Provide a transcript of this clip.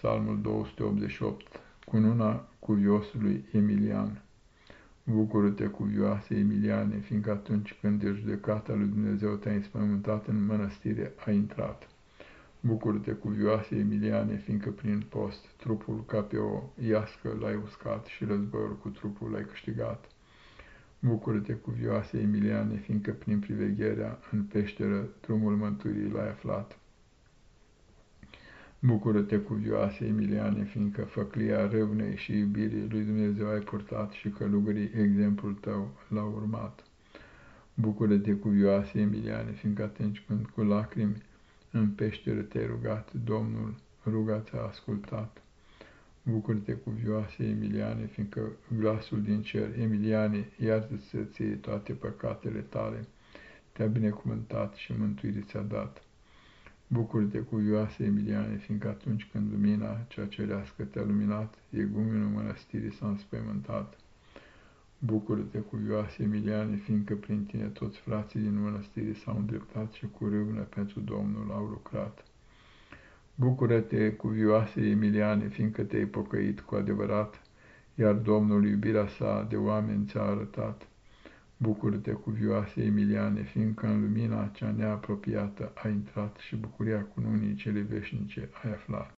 Psalmul 288, cununa cuviosului Emilian. Bucură-te, cuvioase Emiliane, fiindcă atunci când de judecata lui Dumnezeu te-ai înspământat în mănăstire ai intrat. Bucură-te, cuvioase Emiliane, fiindcă prin post trupul ca pe o iască l-ai uscat și războiul cu trupul l-ai câștigat. Bucură-te, cuvioase Emiliane, fiindcă prin privegherea în peșteră drumul mântuirii l-ai aflat. Bucură-te, cuvioase Emiliane, fiindcă făclia râvnei și iubirii lui Dumnezeu ai purtat și călugării exemplul tău l-au urmat. Bucură-te, cuvioase Emiliane, fiindcă atunci când cu lacrimi în peșteră te-ai rugat, Domnul ruga ți-a ascultat. Bucură-te, cuvioase Emiliane, fiindcă glasul din cer, Emiliane, iartă-ți ție toate păcatele tale, te-a binecuvântat și mântuire ți-a dat. Bucură-te, cuvioase Emiliane, fiindcă atunci când lumina cea cerească te-a luminat, egumenul mănăstirii s-a înspăimântat. Bucură-te, cuvioase Emiliane, fiindcă prin tine toți frații din mănăstire s-au îndreptat și cu râvnă pentru Domnul au lucrat. Bucură-te, cuvioase Emiliane, fiindcă te-ai pocăit cu adevărat, iar Domnul iubirea sa de oameni ți-a arătat. Bucură-te, cuvioase Emiliane, fiindcă în lumina cea neapropiată ai intrat și bucuria cununii cele veșnice ai aflat.